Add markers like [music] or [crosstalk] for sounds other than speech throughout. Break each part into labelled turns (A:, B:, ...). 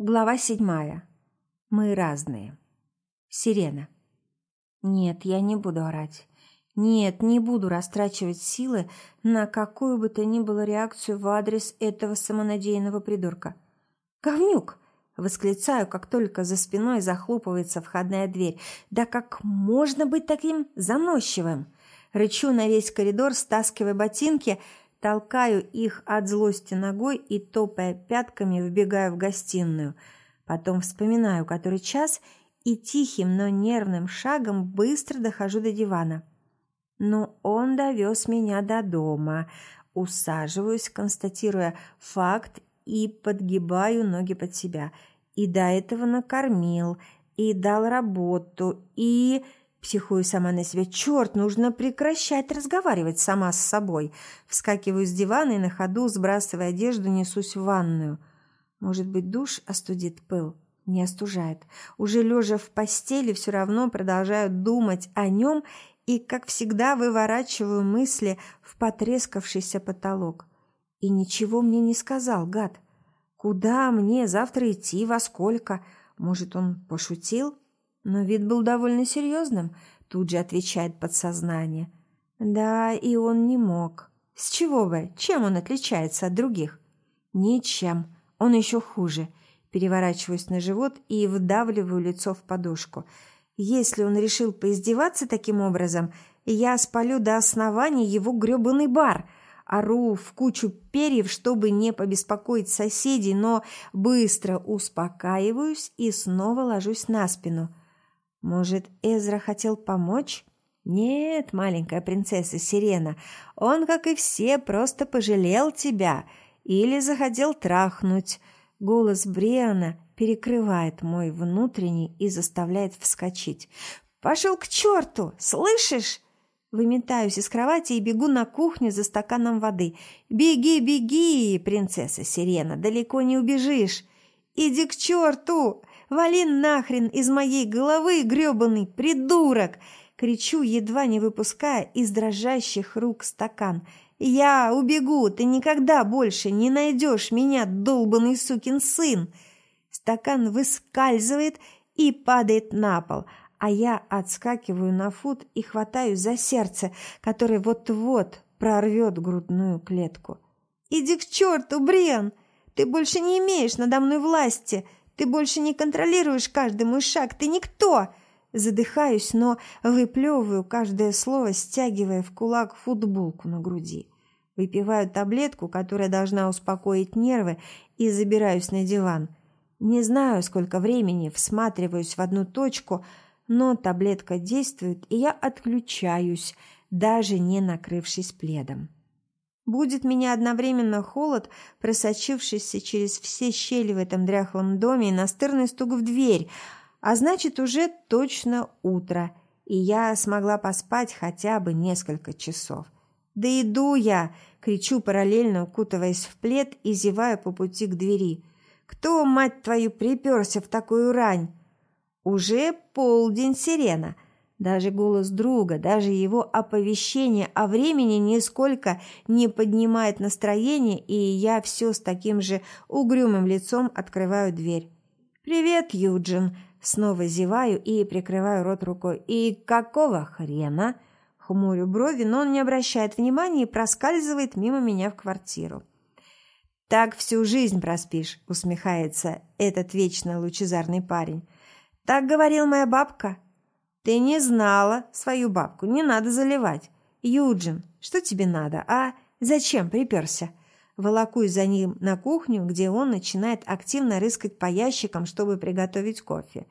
A: Глава седьмая. Мы разные. Сирена. Нет, я не буду орать. Нет, не буду растрачивать силы на какую бы то ни было реакцию в адрес этого самонадеянного придурка. «Говнюк!» — восклицаю, как только за спиной захлопывается входная дверь. «Да как можно быть таким заносчивым?» Рычу на весь коридор, стаскивая ботинки, толкаю их от злости ногой и, топая пятками, вбегаю в гостиную. Потом вспоминаю, который час, и тихим, но нервным шагом быстро дохожу до дивана. Но он довез меня до дома. Усаживаюсь, констатируя факт и подгибаю ноги под себя. И до этого накормил, и дал работу, и... Психую сама на себя. Черт, нужно прекращать разговаривать сама с собой. Вскакиваю с дивана и на ходу, сбрасывая одежду, несусь в ванную. Может быть, душ остудит пыл? Не остужает. Уже лежа в постели, все равно продолжаю думать о нем и, как всегда, выворачиваю мысли в потрескавшийся потолок. И ничего мне не сказал, гад. Куда мне завтра идти, во сколько? Может, он пошутил? Но вид был довольно серьезным, тут же отвечает подсознание. Да, и он не мог. С чего бы? Чем он отличается от других? Ничем. Он еще хуже. Переворачиваюсь на живот и вдавливаю лицо в подушку. Если он решил поиздеваться таким образом, я спалю до основания его грёбаный бар. Ору в кучу перьев, чтобы не побеспокоить соседей, но быстро успокаиваюсь и снова ложусь на спину. Может, Эзра хотел помочь? Нет, маленькая принцесса Сирена, он, как и все, просто пожалел тебя или захотел трахнуть. Голос Бриана перекрывает мой внутренний и заставляет вскочить. «Пошел к черту! Слышишь?» Выметаюсь из кровати и бегу на кухню за стаканом воды. «Беги, беги, принцесса Сирена, далеко не убежишь!» «Иди к черту! Вали нахрен из моей головы, грёбаный придурок!» Кричу, едва не выпуская из дрожащих рук стакан. «Я убегу, ты никогда больше не найдешь меня, долбанный сукин сын!» Стакан выскальзывает и падает на пол, а я отскакиваю на фут и хватаю за сердце, которое вот-вот прорвет грудную клетку. «Иди к черту, Брен! Ты больше не имеешь надо мной власти! Ты больше не контролируешь каждый мой шаг! Ты никто!» Задыхаюсь, но выплевываю каждое слово, стягивая в кулак футболку на груди. Выпиваю таблетку, которая должна успокоить нервы, и забираюсь на диван. Не знаю, сколько времени, всматриваюсь в одну точку, но таблетка действует, и я отключаюсь, даже не накрывшись пледом. Будет меня одновременно холод, просочившийся через все щели в этом дряхлом доме, и настырный стук в дверь, а значит, уже точно утро, и я смогла поспать хотя бы несколько часов. «Да иду я!» — кричу параллельно, укутываясь в плед и зевая по пути к двери. «Кто, мать твою, приперся в такую рань?» «Уже полдень, сирена!» Даже голос друга, даже его оповещение о времени нисколько не поднимает настроение, и я все с таким же угрюмым лицом открываю дверь. «Привет, Юджин!» Снова зеваю и прикрываю рот рукой. «И какого хрена?» Хмурю брови, но он не обращает внимания и проскальзывает мимо меня в квартиру. «Так всю жизнь проспишь», — усмехается этот вечно лучезарный парень. «Так говорил моя бабка». «Ты не знала свою бабку, не надо заливать. Юджин, что тебе надо, а? Зачем приперся?» Волокусь за ним на кухню, где он начинает активно рыскать по ящикам, чтобы приготовить кофе.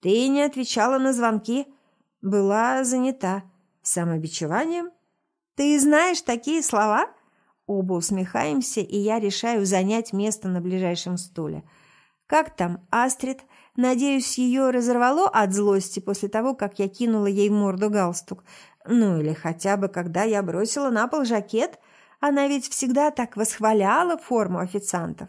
A: «Ты не отвечала на звонки?» «Была занята». «Самобичеванием?» «Ты знаешь такие слова?» Оба усмехаемся, и я решаю занять место на ближайшем стуле. «Как там, Астрид? Надеюсь, ее разорвало от злости после того, как я кинула ей в морду галстук. Ну или хотя бы, когда я бросила на пол жакет?» Она ведь всегда так восхваляла форму официантов.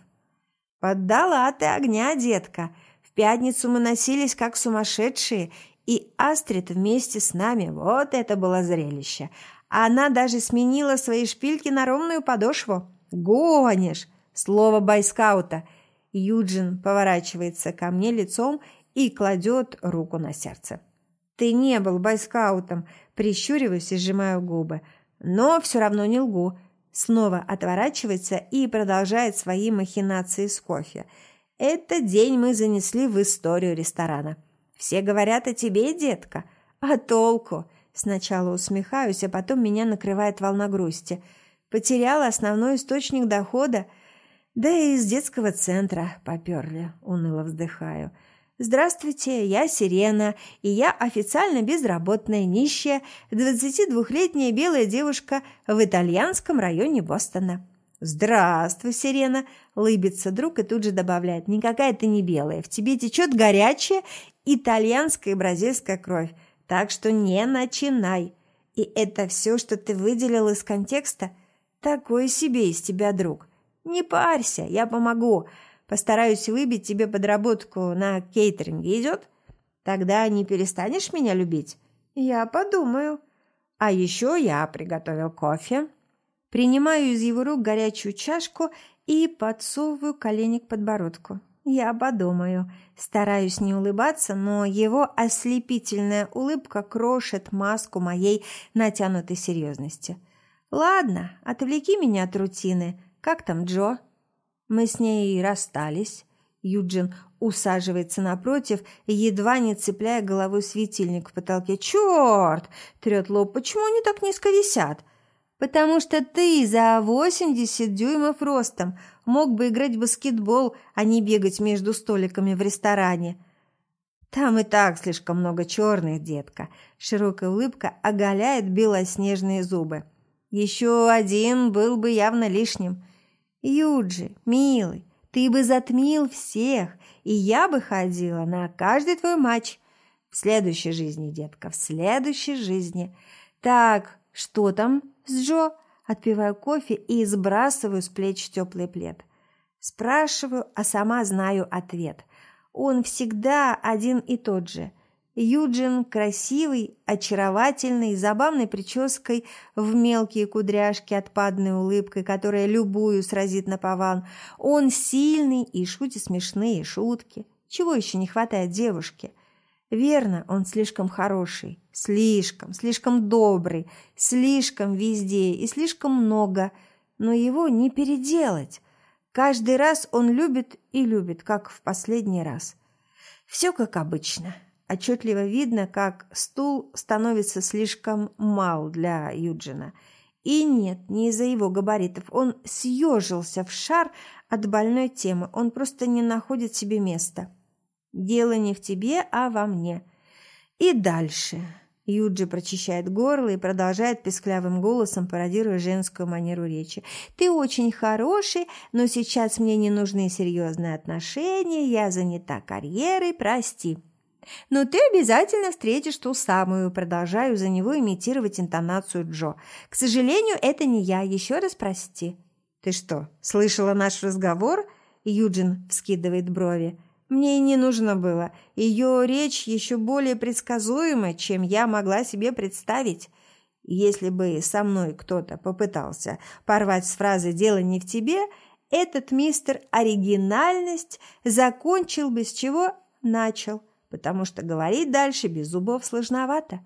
A: Поддала ты огня, детка. В пятницу мы носились как сумасшедшие, и Астрид вместе с нами. Вот это было зрелище. Она даже сменила свои шпильки на ровную подошву. Гонишь! Слово байскаута. Юджин поворачивается ко мне лицом и кладет руку на сердце. «Ты не был бойскаутом», прищуриваюсь и сжимаю губы. Но все равно не лгу. Снова отворачивается и продолжает свои махинации с кофе. Этот день мы занесли в историю ресторана. Все говорят о тебе, детка. А толку? Сначала усмехаюсь, а потом меня накрывает волна грусти. Потеряла основной источник дохода. Да и из детского центра поперли, уныло вздыхаю. «Здравствуйте, я Сирена, и я официально безработная, нищая, 22-летняя белая девушка в итальянском районе Бостона». «Здравствуй, Сирена!» – лыбится друг и тут же добавляет. «Никакая ты не белая, в тебе течет горячая итальянская и бразильская кровь, так что не начинай. И это все, что ты выделил из контекста? Такой себе из тебя друг. Не парься, я помогу. Постараюсь выбить тебе подработку на кейтеринге. Идет? Тогда не перестанешь меня любить? Я подумаю. А еще я приготовил кофе. Принимаю из его рук горячую чашку и подсовываю колени к подбородку. Я подумаю. Стараюсь не улыбаться, но его ослепительная улыбка крошит маску моей натянутой серьезности. «Ладно, отвлеки меня от рутины. Как там Джо?» Мы с ней расстались. Юджин усаживается напротив, едва не цепляя головой светильник в потолке. «Черт!» – трет лоб. «Почему они так низко висят?» «Потому что ты за 80 дюймов ростом мог бы играть в баскетбол, а не бегать между столиками в ресторане». «Там и так слишком много черных, детка». Широкая улыбка оголяет белоснежные зубы. «Еще один был бы явно лишним. Юджи, милый, ты бы затмил всех, и я бы ходила на каждый твой матч. В следующей жизни, детка, в следующей жизни. Так, что там с Джо? Отпиваю кофе и сбрасываю с плеч теплый плед. Спрашиваю, а сама знаю ответ. Он всегда один и тот же – Юджин красивый, очаровательный, забавной прической, в мелкие кудряшки, отпадной улыбкой, которая любую сразит на пован. Он сильный и шутит смешные шутки. Чего еще не хватает девушке? Верно, он слишком хороший, слишком, слишком добрый, слишком везде и слишком много, но его не переделать. Каждый раз он любит и любит, как в последний раз. Все как обычно. Отчетливо видно, как стул становится слишком мал для Юджина. И нет, не из-за его габаритов. Он съежился в шар от больной темы. Он просто не находит себе места. Дело не в тебе, а во мне. И дальше. Юджи прочищает горло и продолжает песклявым голосом, пародируя женскую манеру речи. «Ты очень хороший, но сейчас мне не нужны серьезные отношения, я занята карьерой, прости». Но ты обязательно встретишь ту самую, продолжаю за него имитировать интонацию Джо. К сожалению, это не я, еще раз прости. Ты что, слышала наш разговор? Юджин вскидывает брови. Мне и не нужно было. Ее речь еще более предсказуема, чем я могла себе представить. Если бы со мной кто-то попытался порвать с фразы «дело не в тебе», этот мистер оригинальность закончил бы с чего начал потому что говорить дальше без зубов сложновато.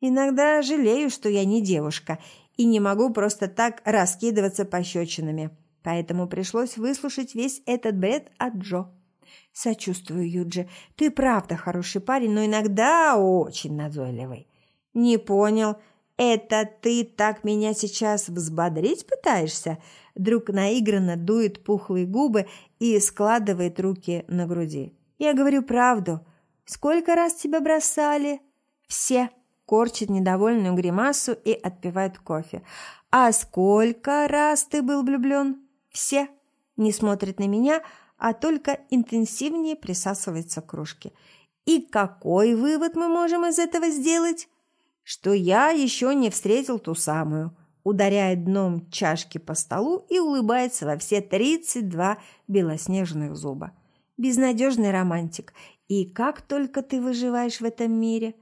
A: Иногда жалею, что я не девушка и не могу просто так раскидываться пощечинами. Поэтому пришлось выслушать весь этот бред от Джо. Сочувствую, Юджи. Ты правда хороший парень, но иногда очень назойливый. Не понял. Это ты так меня сейчас взбодрить пытаешься? Друг наигранно дует пухлые губы и складывает руки на груди. Я говорю правду. Сколько раз тебя бросали?» «Все», – корчит недовольную гримасу и отпивает кофе. «А сколько раз ты был влюблен?» «Все». Не смотрит на меня, а только интенсивнее присасывается к кружке. «И какой вывод мы можем из этого сделать?» «Что я еще не встретил ту самую», ударяет дном чашки по столу и улыбается во все тридцать два белоснежных зуба. Безнадежный романтик. И как только ты выживаешь в этом мире?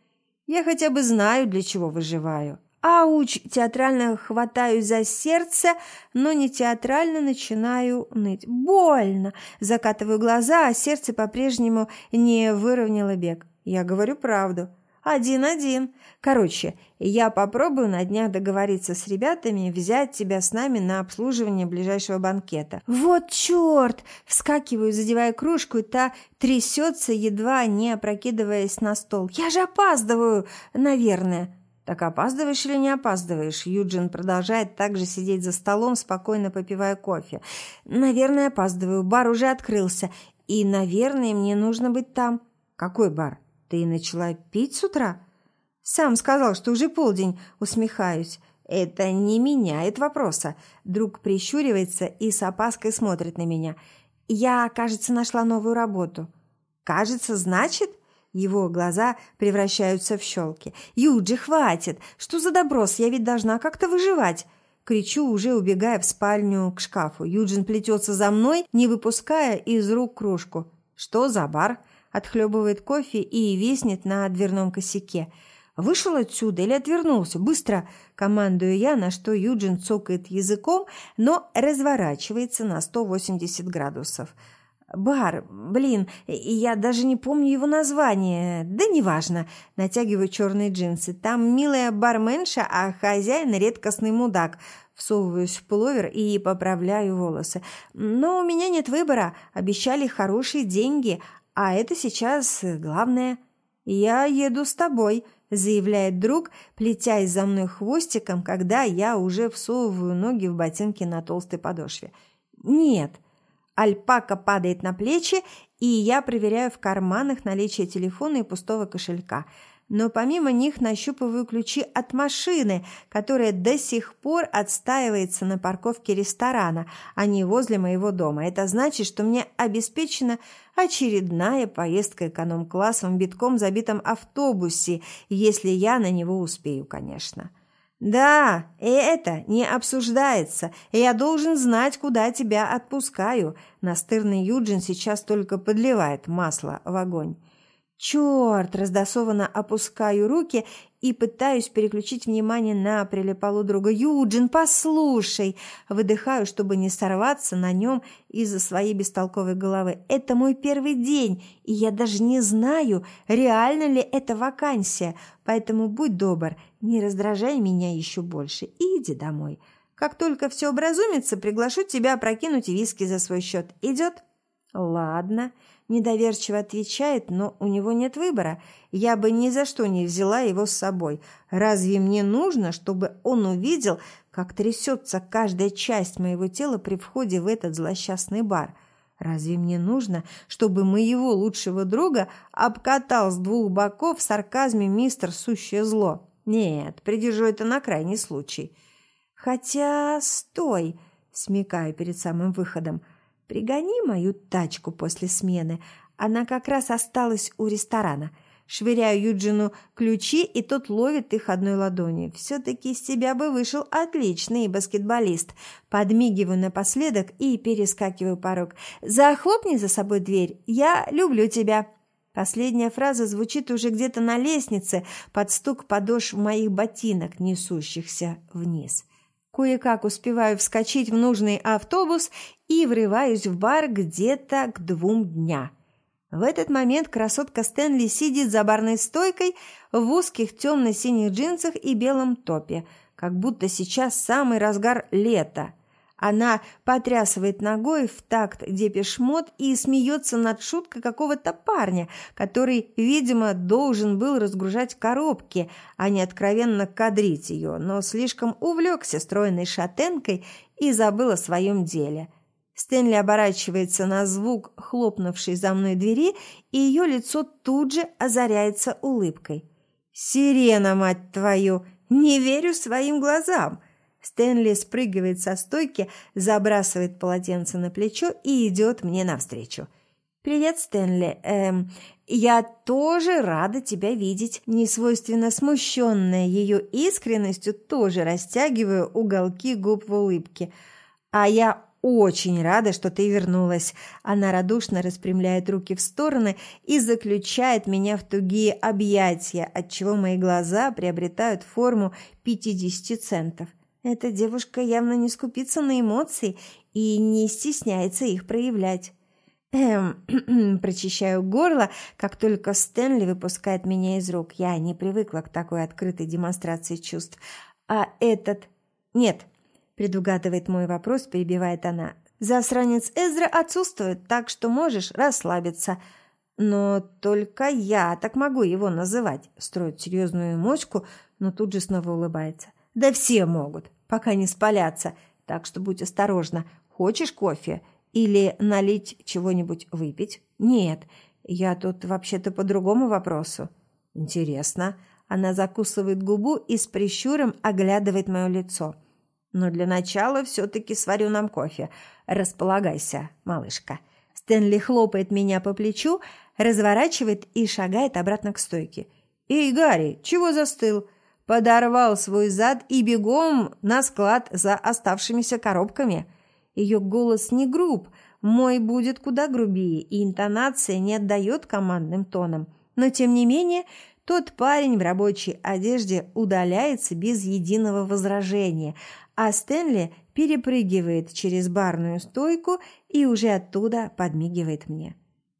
A: Я хотя бы знаю, для чего выживаю. Ауч! Театрально хватаюсь за сердце, но не театрально начинаю ныть. Больно! Закатываю глаза, а сердце по-прежнему не выровняло бег. Я говорю правду. Один-один. Короче, я попробую на днях договориться с ребятами взять тебя с нами на обслуживание ближайшего банкета. Вот черт! Вскакиваю, задевая кружку, и та трясется, едва не опрокидываясь на стол. Я же опаздываю, наверное. «Так опаздываешь или не опаздываешь?» Юджин продолжает также сидеть за столом, спокойно попивая кофе. «Наверное, опаздываю. Бар уже открылся. И, наверное, мне нужно быть там». «Какой бар? Ты начала пить с утра?» «Сам сказал, что уже полдень», усмехаюсь. «Это не меняет вопроса». Друг прищуривается и с опаской смотрит на меня. «Я, кажется, нашла новую работу». «Кажется, значит?» Его глаза превращаются в щелки. «Юджи, хватит! Что за доброс? Я ведь должна как-то выживать!» Кричу, уже убегая в спальню к шкафу. Юджин плетется за мной, не выпуская из рук кружку. «Что за бар?» Отхлебывает кофе и виснет на дверном косяке. «Вышел отсюда или отвернулся? Быстро!» Командую я, на что Юджин цокает языком, но разворачивается на 180 градусов. «Бар, блин, я даже не помню его название. Да неважно». Натягиваю черные джинсы. «Там милая барменша, а хозяин редкостный мудак». Всовываюсь в пуловер и поправляю волосы. «Но у меня нет выбора. Обещали хорошие деньги, а это сейчас главное». «Я еду с тобой», – заявляет друг, плетясь за мной хвостиком, когда я уже всовываю ноги в ботинки на толстой подошве. «Нет». Альпака падает на плечи, и я проверяю в карманах наличие телефона и пустого кошелька. Но помимо них нащупываю ключи от машины, которая до сих пор отстаивается на парковке ресторана, а не возле моего дома. Это значит, что мне обеспечена очередная поездка эконом-классом в битком забитом автобусе, если я на него успею, конечно. «Да, и это не обсуждается. Я должен знать, куда тебя отпускаю». Настырный Юджин сейчас только подливает масло в огонь. «Черт!» – раздосованно опускаю руки и пытаюсь переключить внимание на прилипалу друга. «Юджин, послушай!» Выдыхаю, чтобы не сорваться на нем из-за своей бестолковой головы. «Это мой первый день, и я даже не знаю, реально ли это вакансия. Поэтому будь добр, не раздражай меня еще больше и иди домой. Как только все образумится, приглашу тебя прокинуть виски за свой счет. Идет?» «Ладно», – недоверчиво отвечает, но у него нет выбора. Я бы ни за что не взяла его с собой. Разве мне нужно, чтобы он увидел, как трясется каждая часть моего тела при входе в этот злосчастный бар?» Разве мне нужно, чтобы моего лучшего друга обкатал с двух боков в сарказме мистер Сущее Зло? Нет, придержу это на крайний случай. Хотя, стой, смекаю перед самым выходом – Пригони мою тачку после смены. Она как раз осталась у ресторана. Швыряю Юджину ключи, и тот ловит их одной ладонью. Все-таки из тебя бы вышел отличный баскетболист. Подмигиваю напоследок и перескакиваю порог. Захлопни за собой дверь. Я люблю тебя. Последняя фраза звучит уже где-то на лестнице под стук подошв моих ботинок, несущихся вниз. Кое-как успеваю вскочить в нужный автобус и врываюсь в бар где-то к двум дня. В этот момент красотка Стэнли сидит за барной стойкой в узких темно-синих джинсах и белом топе, как будто сейчас самый разгар лета – она потрясывает ногой в такт депешмот и смеется над шуткой какого-то парня, который, видимо, должен был разгружать коробки, а не откровенно кадрить ее, но слишком увлекся стройной шатенкой и забыл о своем деле. Стэнли оборачивается на звук хлопнувшей за мной двери, и ее лицо тут же озаряется улыбкой. «Сирена, мать твою! Не верю своим глазам!» Стэнли спрыгивает со стойки, забрасывает полотенце на плечо и идет мне навстречу. «Привет, Стэнли. Эм, я тоже рада тебя видеть». Несвойственно смущенная ее искренностью, тоже растягиваю уголки губ в улыбке. «А я очень рада, что ты вернулась». Она радушно распрямляет руки в стороны и заключает меня в тугие объятия, отчего мои глаза приобретают форму 50 центов. Эта девушка явно не скупится на эмоции и не стесняется их проявлять. Эм, [clears throat] прочищаю горло, как только Стэнли выпускает меня из рук. Я не привыкла к такой открытой демонстрации чувств. А этот... Нет, предугадывает мой вопрос, перебивает она. Засранец Эзра отсутствует, так что можешь расслабиться. Но только я так могу его называть. Строит серьезную мочку, но тут же снова улыбается. Да все могут, пока не спалятся. Так что будь осторожна. Хочешь кофе? Или налить чего-нибудь выпить? Нет, я тут вообще-то по другому вопросу. Интересно. Она закусывает губу и с прищуром оглядывает мое лицо. Но для начала все-таки сварю нам кофе. Располагайся, малышка. Стэнли хлопает меня по плечу, разворачивает и шагает обратно к стойке. «Эй, Гарри, чего застыл?» Подорвал свой зад и бегом на склад за оставшимися коробками. Ее голос не груб, мой будет куда грубее, и интонация не отдает командным тоном. Но, тем не менее, тот парень в рабочей одежде удаляется без единого возражения, а Стэнли перепрыгивает через барную стойку и уже оттуда подмигивает мне.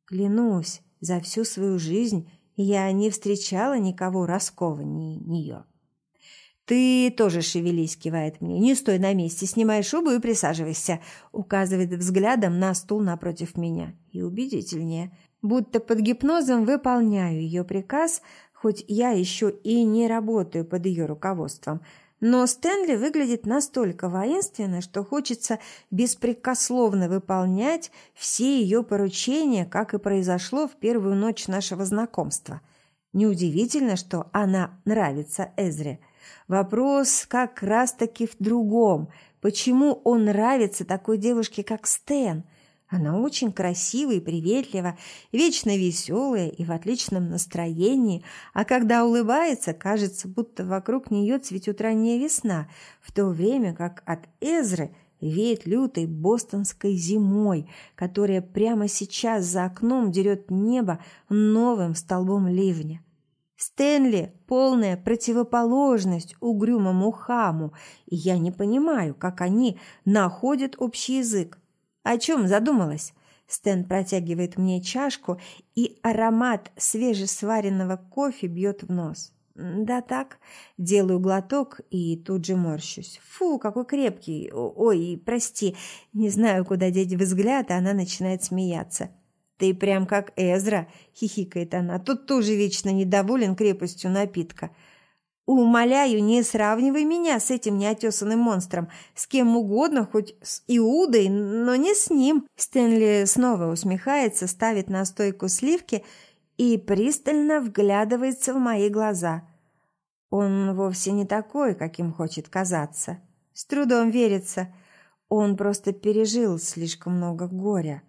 A: Клянусь, за всю свою жизнь я не встречала никого раскованнее нее. «Ты тоже шевелись», — кивает мне. «Не стой на месте, снимай шубу и присаживайся», — указывает взглядом на стул напротив меня. И убедительнее. Будто под гипнозом выполняю ее приказ, хоть я еще и не работаю под ее руководством — но Стэнли выглядит настолько воинственно, что хочется беспрекословно выполнять все ее поручения, как и произошло в первую ночь нашего знакомства. Неудивительно, что она нравится Эзре. Вопрос как раз-таки в другом. Почему он нравится такой девушке, как Стэн – она очень красива и приветлива, вечно веселая и в отличном настроении, а когда улыбается, кажется, будто вокруг нее цветет ранняя весна, в то время как от Эзры веет лютой бостонской зимой, которая прямо сейчас за окном дерет небо новым столбом ливня. Стэнли – полная противоположность угрюмому хаму, и я не понимаю, как они находят общий язык. «О чем задумалась?» Стэн протягивает мне чашку, и аромат свежесваренного кофе бьет в нос. «Да так». Делаю глоток и тут же морщусь. «Фу, какой крепкий! Ой, прости, не знаю, куда деть взгляд, а она начинает смеяться». «Ты прям как Эзра!» — хихикает она. «Тут тоже вечно недоволен крепостью напитка». Умоляю, не сравнивай меня с этим неотесанным монстром. С кем угодно, хоть с Иудой, но не с ним. Стэнли снова усмехается, ставит на стойку сливки и пристально вглядывается в мои глаза. Он вовсе не такой, каким хочет казаться. С трудом верится. Он просто пережил слишком много горя.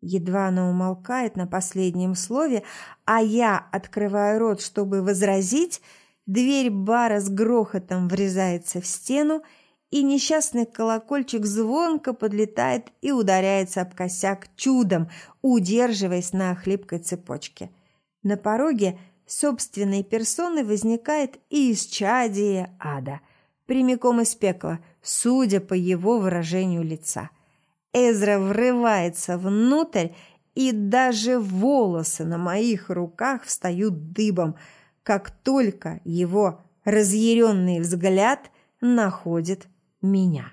A: Едва она умолкает на последнем слове, а я открываю рот, чтобы возразить – Дверь бара с грохотом врезается в стену, и несчастный колокольчик звонко подлетает и ударяется об косяк чудом, удерживаясь на хлипкой цепочке. На пороге собственной персоны возникает и исчадие ада, прямиком из пекла, судя по его выражению лица. Эзра врывается внутрь, и даже волосы на моих руках встают дыбом – как только его разъяренный взгляд находит меня.